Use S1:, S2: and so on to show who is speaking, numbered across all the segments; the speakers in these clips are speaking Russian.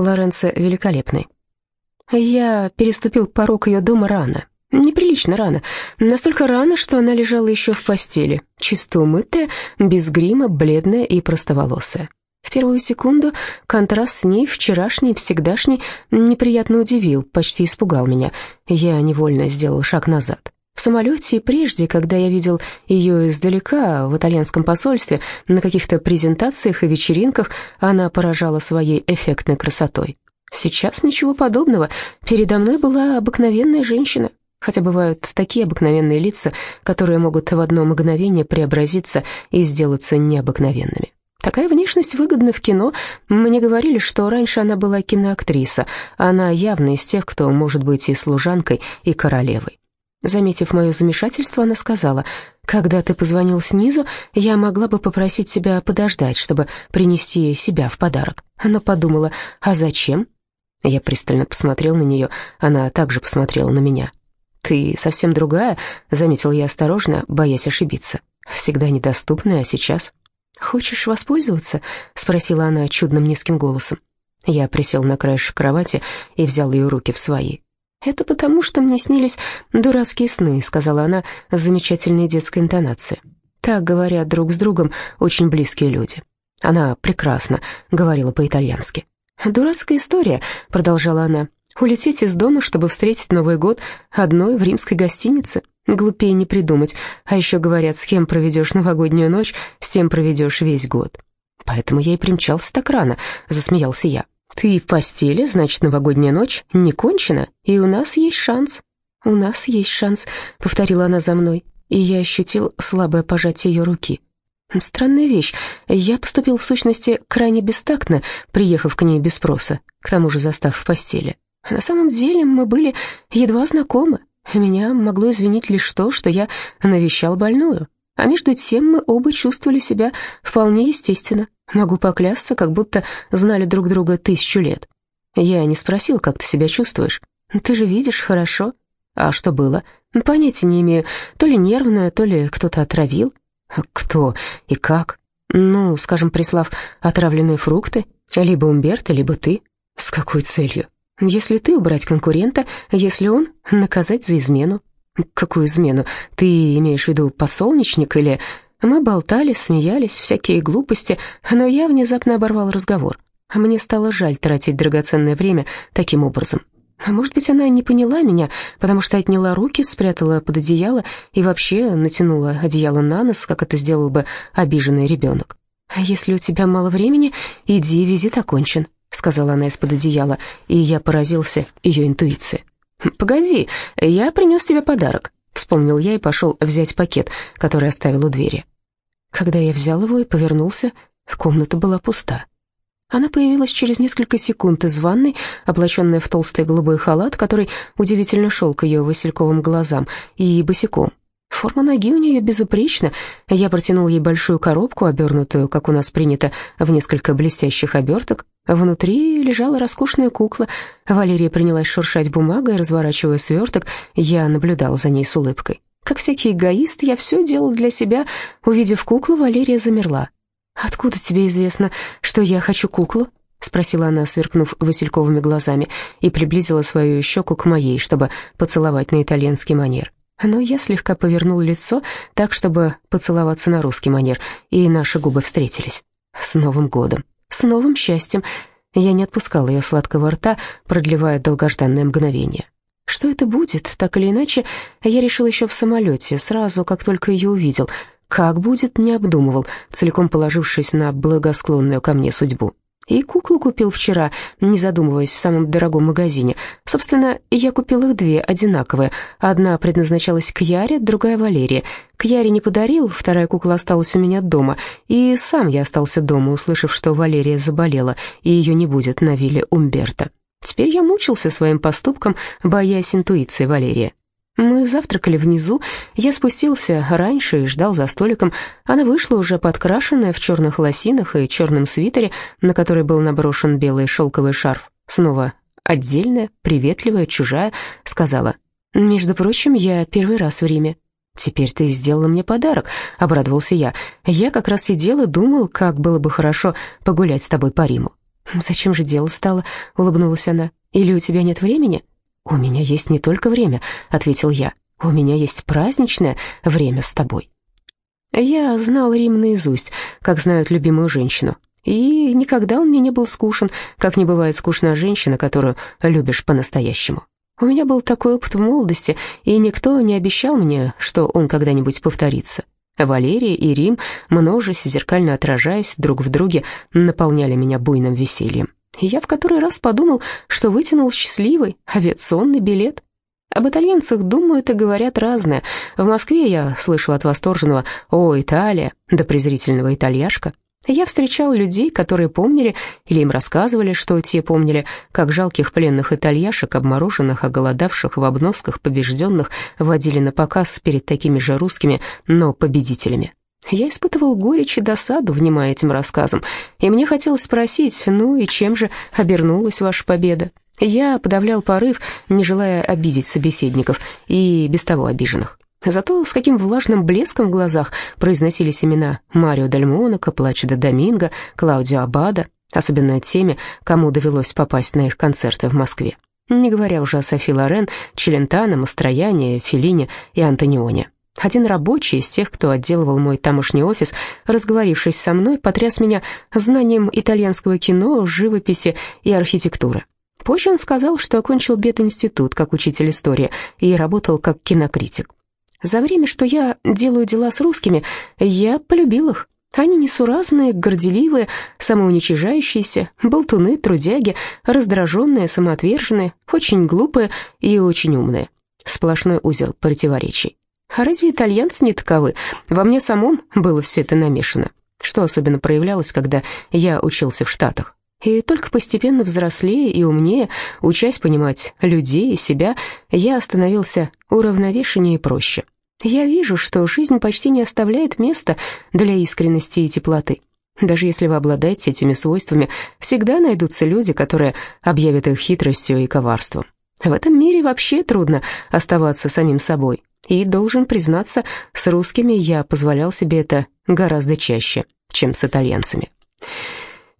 S1: Лоренцо великолепный. Я переступил порог ее дома рано, неприлично рано, настолько рано, что она лежала еще в постели, чисто умытая, без грима, бледная и простоволосая. В первую секунду контраст с ней, вчерашний, всегдашний, неприятно удивил, почти испугал меня. Я невольно сделал шаг назад. В самолете и прежде, когда я видел ее издалека, в итальянском посольстве, на каких-то презентациях и вечеринках, она поражала своей эффектной красотой. Сейчас ничего подобного. Передо мной была обыкновенная женщина, хотя бывают такие обыкновенные лица, которые могут в одно мгновение преобразиться и сделаться необыкновенными. Такая внешность выгодна в кино. Мне говорили, что раньше она была киноактриса. Она явно из тех, кто может быть и служанкой, и королевой. Заметив мое замешательство, она сказала, «Когда ты позвонил снизу, я могла бы попросить тебя подождать, чтобы принести себя в подарок». Она подумала, «А зачем?» Я пристально посмотрел на нее, она также посмотрела на меня. «Ты совсем другая», — заметил я осторожно, боясь ошибиться. «Всегда недоступная, а сейчас...» «Хочешь воспользоваться?» — спросила она чудным низким голосом. Я присел на краешек кровати и взял ее руки в свои. «Это потому, что мне снились дурацкие сны», — сказала она с замечательной детской интонацией. «Так говорят друг с другом очень близкие люди». Она прекрасно говорила по-итальянски. «Дурацкая история», — продолжала она, — «улететь из дома, чтобы встретить Новый год одной в римской гостинице. Глупее не придумать. А еще говорят, с кем проведешь новогоднюю ночь, с тем проведешь весь год». «Поэтому я и примчался так рано», — засмеялся я. «Ты в постели, значит, новогодняя ночь не кончена, и у нас есть шанс». «У нас есть шанс», — повторила она за мной, и я ощутил слабое пожатие ее руки. Странная вещь. Я поступил в сущности крайне бестактно, приехав к ней без спроса, к тому же застав в постели. На самом деле мы были едва знакомы. Меня могло извинить лишь то, что я навещал больную. А между тем мы оба чувствовали себя вполне естественно. Могу поклясться, как будто знали друг друга тысячу лет. Я не спросил, как ты себя чувствуешь. Ты же видишь хорошо. А что было? Понятия не имею. То ли нервное, то ли кто-то отравил. Кто и как? Ну, скажем, прислав отравленные фрукты. Либо Умберто, либо ты. С какой целью? Если ты убрать конкурента, если он наказать за измену. Какую измену? Ты имеешь в виду посолнечник или... Мы болтали, смеялись, всякие глупости, но я внезапно оборвал разговор. Мне стало жаль тратить драгоценное время таким образом. А может быть, она не поняла меня, потому что отняла руки, спрятала под одеяло и вообще натянула одеяло на нос, как это сделал бы обиженный ребенок. «А если у тебя мало времени, иди, визит окончен», — сказала она из-под одеяла, и я поразился ее интуиции. «Погоди, я принес тебе подарок», — вспомнил я и пошел взять пакет, который оставил у двери. Когда я взял его и повернулся, комната была пуста. Она появилась через несколько секунд из ванной, облаченная в толстый голубой халат, который удивительно шел к ее васильковым глазам, и босиком. Форма ноги у нее безупречна. Я протянул ей большую коробку, обернутую, как у нас принято, в несколько блестящих оберток. Внутри лежала роскошная кукла. Валерия принялась шуршать бумагой, разворачивая сверток. Я наблюдал за ней с улыбкой. Как всякий эгоист, я все делал для себя. Увидев куклу, Валерия замерла. «Откуда тебе известно, что я хочу куклу?» — спросила она, сверкнув васильковыми глазами, и приблизила свою щеку к моей, чтобы поцеловать на итальянский манер. Но я слегка повернул лицо так, чтобы поцеловаться на русский манер, и наши губы встретились. «С Новым годом! С новым счастьем!» Я не отпускал ее сладкого рта, продлевая долгожданное мгновение. Что это будет, так или иначе, я решил еще в самолете, сразу, как только ее увидел — как будет, не обдумывал, целиком положившись на благосклонную ко мне судьбу. И куклу купил вчера, не задумываясь, в самом дорогом магазине. Собственно, я купил их две, одинаковые. Одна предназначалась к Яре, другая Валерии. К Яре не подарил, вторая кукла осталась у меня дома. И сам я остался дома, услышав, что Валерия заболела, и ее не будет на вилле Умберто. Теперь я мучился своим поступком, боясь интуиции Валерия. Мы завтракали внизу, я спустился раньше и ждал за столиком. Она вышла уже подкрашенная в черных лосинах и черном свитере, на который был наброшен белый шелковый шарф. Снова отдельная, приветливая, чужая, сказала, «Между прочим, я первый раз в Риме». «Теперь ты сделала мне подарок», — обрадовался я. «Я как раз сидел и думал, как было бы хорошо погулять с тобой по Риму». «Зачем же дело стало?» — улыбнулась она. «Или у тебя нет времени?» «У меня есть не только время», — ответил я. «У меня есть праздничное время с тобой». Я знал Рим наизусть, как знают любимую женщину. И никогда он мне не был скучен, как не бывает скучна женщина, которую любишь по-настоящему. У меня был такой опыт в молодости, и никто не обещал мне, что он когда-нибудь повторится. Валерия и Рим, множась, зеркально отражаясь друг в друге, наполняли меня буйным весельем. И я в который раз подумал, что вытянул счастливый авиационный билет. Об итальянцах думают и говорят разное. В Москве я слышал от восторженного «О, Италия!» до презрительного «Итальяшка». Я встречал людей, которые помнили или им рассказывали, что те помнили, как жалких пленных итальяшек, обмороженных, оголодавших, в обносках, побежденных, водили на показ перед такими же русскими, но победителями. Я испытывал горечь и досаду, внимая этим рассказам, и мне хотелось спросить, ну и чем же обернулась ваша победа? Я подавлял порыв, не желая обидеть собеседников и без того обиженных. Зато с каким влажным блеском в глазах произносились имена Марио Дель Монако, Плачедо Доминго, Клаудио Абада, особенно теми, кому довелось попасть на их концерты в Москве. Не говоря уже о Софи Лорен, Челентано, Мастрояне, Феллине и Антонионе. Один рабочий из тех, кто отделывал мой тамошний офис, разговорившись со мной, потряс меня знанием итальянского кино, живописи и архитектуры. Позже он сказал, что окончил бет-институт как учитель истории и работал как кинокритик. За время, что я делаю дела с русскими, я полюбил их. Они несуразные, горделивые, самоуничижающиеся, болтуны, трудяги, раздраженные, самоотверженные, очень глупые и очень умные. Сплошной узел противоречий. А разве итальянцы не таковы? Во мне самом было все это намешано. Что особенно проявлялось, когда я учился в Штатах. И только постепенно взрослее и умнее, учась понимать людей и себя, я становился уравновешеннее и проще. Я вижу, что жизнь почти не оставляет места для искренности и теплоты. Даже если вы обладаете этими свойствами, всегда найдутся люди, которые объявят их хитростью и коварством. В этом мире вообще трудно оставаться самим собой. И, должен признаться, с русскими я позволял себе это гораздо чаще, чем с итальянцами.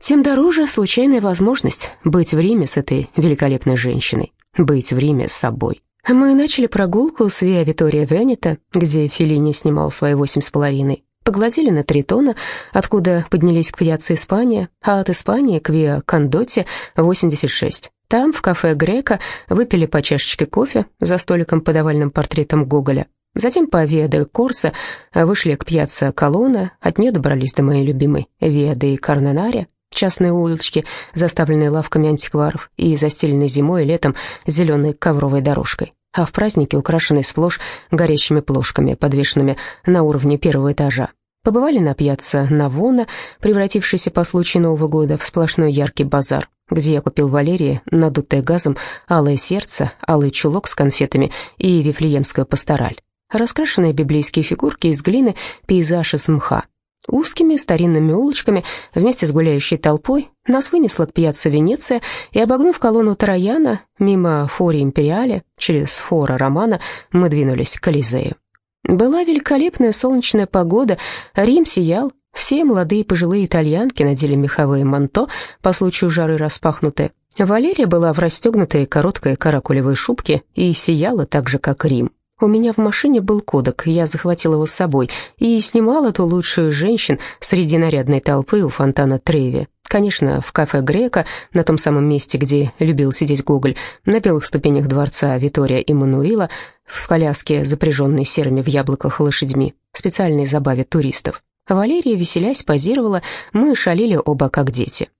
S1: Тем дороже случайная возможность быть в Риме с этой великолепной женщиной, быть в Риме с собой. Мы начали прогулку с Виа Витория Венета, где Феллини снимал свои восемь с половиной. Поглазели на Тритона, откуда поднялись к пьяце Испания, а от Испании к Виа Кондоте 86. Там, в кафе Грека, выпили по чашечке кофе за столиком под овальным портретом Гоголя. Затем по Виа де Корса вышли к пьяце Колонна, от нее добрались до моей любимой Виа де Карнанаре, частные улочки, заставленные лавками антикваров и застеленные зимой и летом зеленой ковровой дорожкой, а в празднике украшенные сплошь горящими плошками, подвешенными на уровне первого этажа. Побывали на пьяцца Навона, превратившийся по случаю Нового года в сплошной яркий базар, где я купил Валерии, надутое газом, алое сердце, алый чулок с конфетами и вифлеемская пастораль. Раскрашенные библейские фигурки из глины, пейзаж из мха, Узкими старинными улочками вместе с гуляющей толпой нас вынесло к пьяцца Венеция, и, обогнув колонну Трояна, мимо Фори Империале, через Фора Романа, мы двинулись к Колизею. Была великолепная солнечная погода, Рим сиял, все молодые пожилые итальянки надели меховые манто, по случаю жары распахнутые. Валерия была в расстегнутой короткой каракулевой шубке и сияла так же, как Рим. У меня в машине был кодек, я захватил его с собой и снимал эту лучшую женщин среди нарядной толпы у фонтана Треви. Конечно, в кафе Грека, на том самом месте, где любил сидеть Гоголь, на белых ступенях дворца Витория и Мануила, в коляске, запряженной серыми в яблоках лошадьми, специальной забаве туристов. Валерия, веселясь, позировала, мы шалили оба как дети.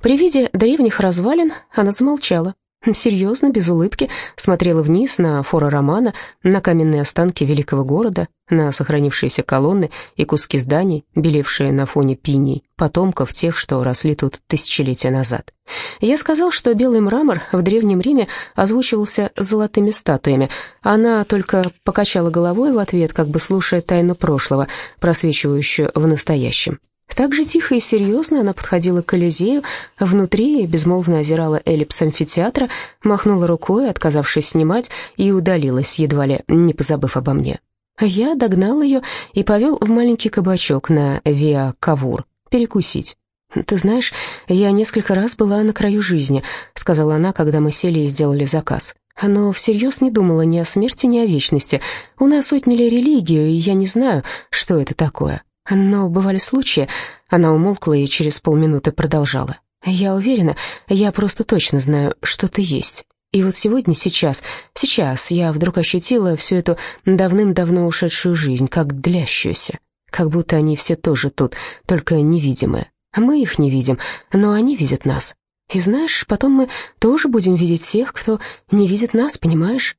S1: При виде древних развалин она замолчала, серьезно, без улыбки, смотрела вниз на фора Романа, на каменные останки великого города, на сохранившиеся колонны и куски зданий, белевшие на фоне пиней, потомков тех, что росли тут тысячелетия назад. Я сказал, что белый мрамор в Древнем Риме озвучивался золотыми статуями. Она только покачала головой в ответ, как бы слушая тайну прошлого, просвечивающую в настоящем. Так же тихо и серьезно она подходила к Колизею, внутри безмолвно озирала эллипс амфитеатра, махнула рукой, отказавшись снимать, и удалилась, едва ли не позабыв обо мне. Я догнал ее и повел в маленький кабачок на Виа Кавур перекусить. «Ты знаешь, я несколько раз была на краю жизни», — сказала она, когда мы сели и сделали заказ. «Но всерьез не думала ни о смерти, ни о вечности. У нас отняли религию, и я не знаю, что это такое. Но бывали случаи...» Она умолкла и через полминуты продолжала. «Я уверена, я просто точно знаю, что ты есть. И вот сегодня, сейчас, сейчас я вдруг ощутила всю эту давным-давно ушедшую жизнь, как длящуюся. Как будто они все тоже тут, только невидимые. Мы их не видим, но они видят нас. И знаешь, потом мы тоже будем видеть тех, кто не видит нас, понимаешь?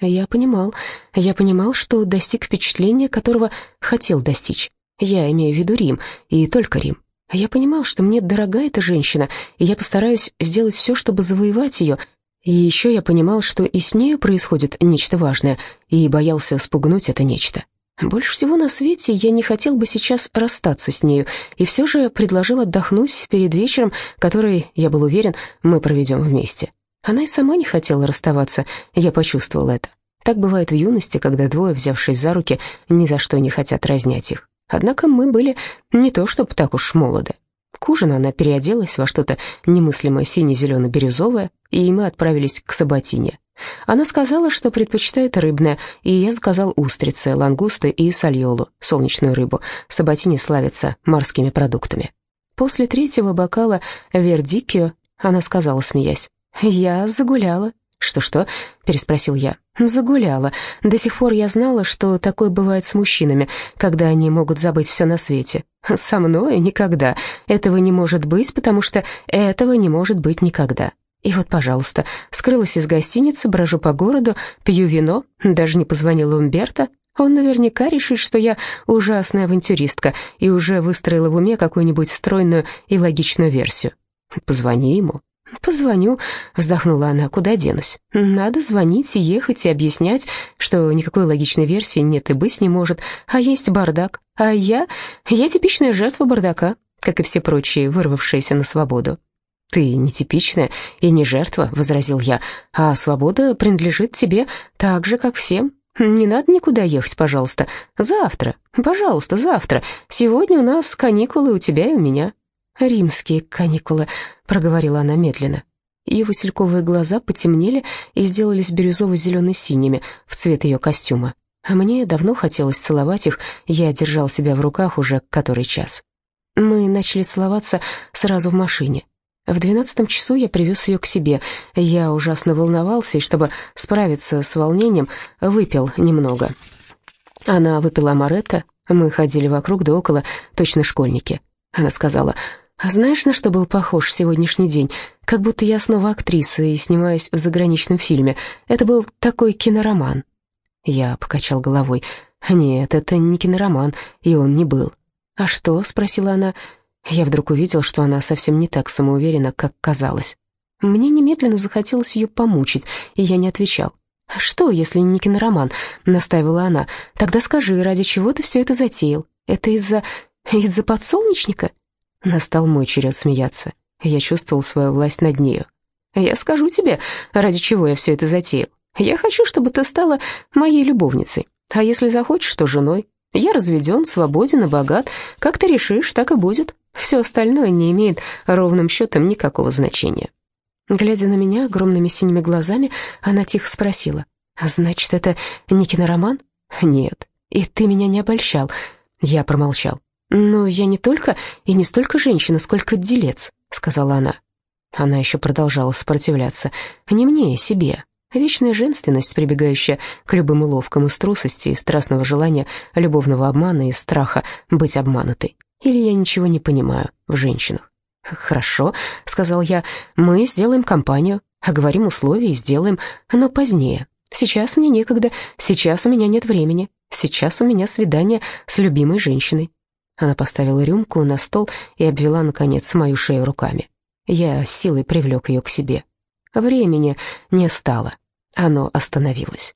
S1: Я понимал, я понимал, что достиг впечатления, которого хотел достичь. Я имею в виду Рим, и только Рим. Я понимал, что мне дорога эта женщина, и я постараюсь сделать все, чтобы завоевать ее. И еще я понимал, что и с нею происходит нечто важное, и боялся спугнуть это нечто. Больше всего на свете я не хотел бы сейчас расстаться с нею, и все же предложил отдохнуть перед вечером, который, я был уверен, мы проведем вместе. Она и сама не хотела расставаться, я почувствовал это. Так бывает в юности, когда двое, взявшись за руки, ни за что не хотят разнять их. Однако мы были не то чтобы так уж молоды. К ужину она переоделась во что-то немыслимо сине-зелено-бирюзовое, и мы отправились к Саботине. Она сказала, что предпочитает рыбное, и я заказал устрицы, лангусты и сальолу, солнечную рыбу. Саботини славится морскими продуктами. После третьего бокала вердикио она сказала, смеясь, «Я загуляла». «Что-что?» — переспросил я. «Загуляла. До сих пор я знала, что такое бывает с мужчинами, когда они могут забыть все на свете. Со мной никогда. Этого не может быть, потому что этого не может быть никогда. И вот, пожалуйста, скрылась из гостиницы, брожу по городу, пью вино, даже не позвонила Умберто. Он наверняка решит, что я ужасная авантюристка и уже выстроила в уме какую-нибудь стройную и логичную версию. Позвони ему. «Позвоню», — вздохнула она, — «куда денусь? Надо звонить и ехать и объяснять, что никакой логичной версии нет и быть не может, а есть бардак. А я... я типичная жертва бардака, как и все прочие, вырвавшиеся на свободу». «Ты нетипичная и не жертва», — возразил я, «а свобода принадлежит тебе так же, как всем. Не надо никуда ехать, пожалуйста. Завтра, пожалуйста, завтра. Сегодня у нас каникулы у тебя и у меня». «Римские каникулы», — проговорила она медленно. Ее васильковые глаза потемнели и сделались бирюзово-зелено-синими в цвет ее костюма. А мне давно хотелось целовать их, я держал себя в руках уже который час. Мы начали целоваться сразу в машине. В двенадцатом часу я привез ее к себе. Я ужасно волновался, и чтобы справиться с волнением, выпил немного. Она выпила амаретто, мы ходили вокруг да около, точно школьники. Она сказала, «А знаешь, на что был похож сегодняшний день? Как будто я снова актриса и снимаюсь в заграничном фильме. Это был такой кинороман». Я покачал головой. «Нет, это не кинороман, и он не был». «А что?» — спросила она. Я вдруг увидел, что она совсем не так самоуверена, как казалось. Мне немедленно захотелось ее помучить, и я не отвечал. «Что, если не кинороман?» — настаивала она. «Тогда скажи, ради чего ты все это затеял? Это из-за... из-за подсолнечника?» Настал мой черед смеяться. Я чувствовал свою власть над нею. «Я скажу тебе, ради чего я все это затеял. Я хочу, чтобы ты стала моей любовницей, а если захочешь, то женой. Я разведен, свободен и богат. Как ты решишь, так и будет. Все остальное не имеет ровным счетом никакого значения. Глядя на меня огромными синими глазами, она тихо спросила, «А значит, это не кинороман?» «Нет. И ты меня не обольщал?» Я промолчал. «Но я не только и не столько женщина, сколько делец», — сказала она. Она еще продолжала сопротивляться. «Не мне, себе. Вечная женственность, прибегающая к любым уловкам из трусости, из страстного желания, любовного обмана и страха быть обманутой. Или я ничего не понимаю в женщинах. «Хорошо», — сказал я, — «мы сделаем компанию, оговорим условия и сделаем, но позднее. Сейчас мне некогда, сейчас у меня нет времени, сейчас у меня свидание с любимой женщиной». Она поставила рюмку на стол и обвела, наконец, мою шею руками. Я силой привлек ее к себе. Времени не стало, оно остановилось.